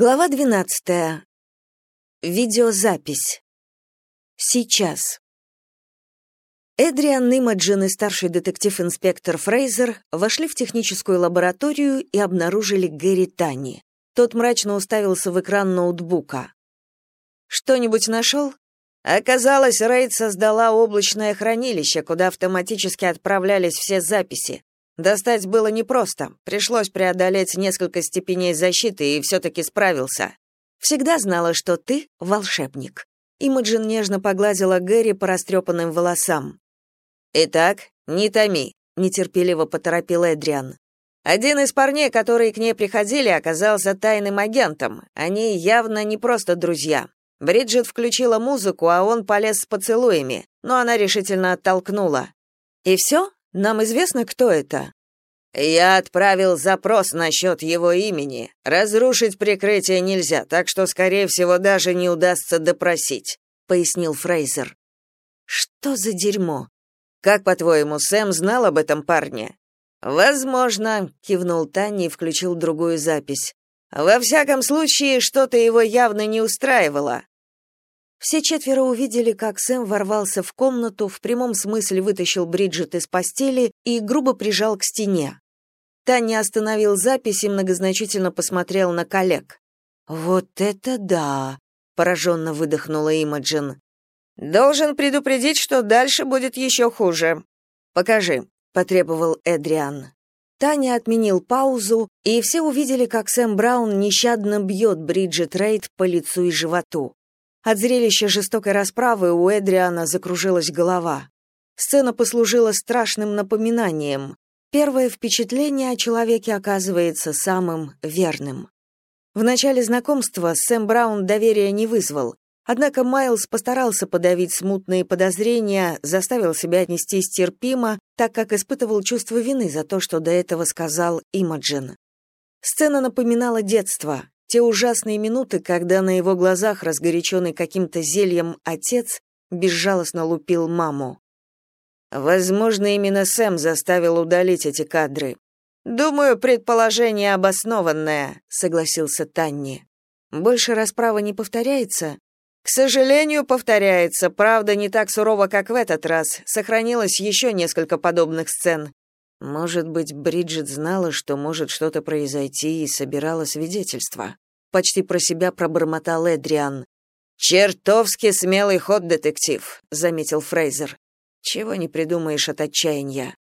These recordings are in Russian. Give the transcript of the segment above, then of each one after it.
Глава 12. Видеозапись. Сейчас. Эдриан Нимаджин и старший детектив-инспектор Фрейзер вошли в техническую лабораторию и обнаружили Гэри Тани. Тот мрачно уставился в экран ноутбука. «Что-нибудь нашел?» Оказалось, Рейд создала облачное хранилище, куда автоматически отправлялись все записи. Достать было непросто, пришлось преодолеть несколько степеней защиты и все-таки справился. Всегда знала, что ты — волшебник. Имаджин нежно погладила Гэри по растрепанным волосам. «Итак, не томи», — нетерпеливо поторопил Эдриан. Один из парней, которые к ней приходили, оказался тайным агентом. Они явно не просто друзья. Бриджит включила музыку, а он полез с поцелуями, но она решительно оттолкнула. «И все?» Нам известно, кто это. Я отправил запрос насчет его имени. Разрушить прикрытие нельзя, так что скорее всего даже не удастся допросить, пояснил Фрейзер. Что за дерьмо? Как, по-твоему, Сэм знал об этом парне? Возможно, кивнул Таня и включил другую запись. Во всяком случае, что-то его явно не устраивало. Все четверо увидели, как Сэм ворвался в комнату, в прямом смысле вытащил Бриджит из постели и грубо прижал к стене. Таня остановил запись и многозначительно посмотрел на коллег. «Вот это да!» — пораженно выдохнула Имаджин. «Должен предупредить, что дальше будет еще хуже. Покажи», — потребовал Эдриан. Таня отменил паузу, и все увидели, как Сэм Браун нещадно бьет Бриджит Рейд по лицу и животу. От зрелища жестокой расправы у Эдриана закружилась голова. Сцена послужила страшным напоминанием. Первое впечатление о человеке оказывается самым верным. В начале знакомства Сэм Браун доверия не вызвал, однако Майлз постарался подавить смутные подозрения, заставил себя отнестись терпимо, так как испытывал чувство вины за то, что до этого сказал Имаджин. Сцена напоминала детство, те ужасные минуты, когда на его глазах, разгоряченный каким-то зельем, отец безжалостно лупил маму. Возможно, именно Сэм заставил удалить эти кадры. Думаю, предположение обоснованное, согласился Танни. Больше расправа не повторяется? К сожалению, повторяется, правда, не так сурово, как в этот раз. Сохранилось еще несколько подобных сцен. Может быть, Бриджит знала, что может что-то произойти и собирала свидетельства. Почти про себя пробормотал Эдриан. «Чертовски смелый ход, детектив», — заметил Фрейзер. «Чего не придумаешь от отчаяния».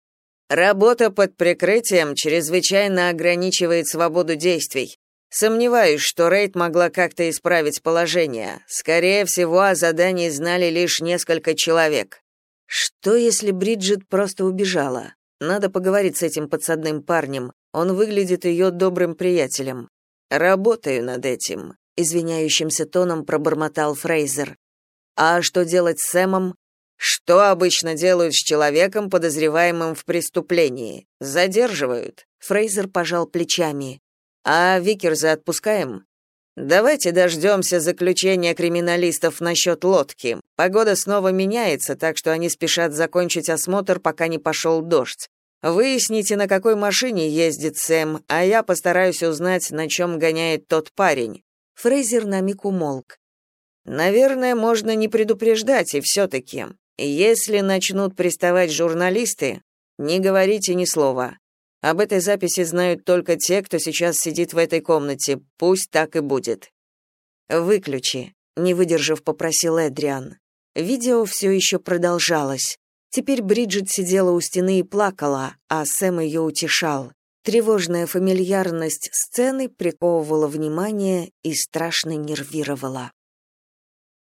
«Работа под прикрытием чрезвычайно ограничивает свободу действий. Сомневаюсь, что Рейд могла как-то исправить положение. Скорее всего, о задании знали лишь несколько человек. Что, если Бриджит просто убежала? Надо поговорить с этим подсадным парнем. Он выглядит ее добрым приятелем. Работаю над этим, извиняющимся тоном пробормотал Фрейзер. А что делать с Сэмом? Что обычно делают с человеком, подозреваемым в преступлении? Задерживают. Фрейзер пожал плечами. А Викерза отпускаем? Давайте дождемся заключения криминалистов насчет лодки. Погода снова меняется, так что они спешат закончить осмотр, пока не пошел дождь. Выясните, на какой машине ездит Сэм, а я постараюсь узнать, на чем гоняет тот парень. Фрейзер на миг умолк. Наверное, можно не предупреждать и все таки Если начнут приставать журналисты, не говорите ни слова. Об этой записи знают только те, кто сейчас сидит в этой комнате. Пусть так и будет. Выключи, не выдержав, попросил Эдриан. Видео все еще продолжалось. Теперь Бриджит сидела у стены и плакала, а Сэм ее утешал. Тревожная фамильярность сцены приковывала внимание и страшно нервировала.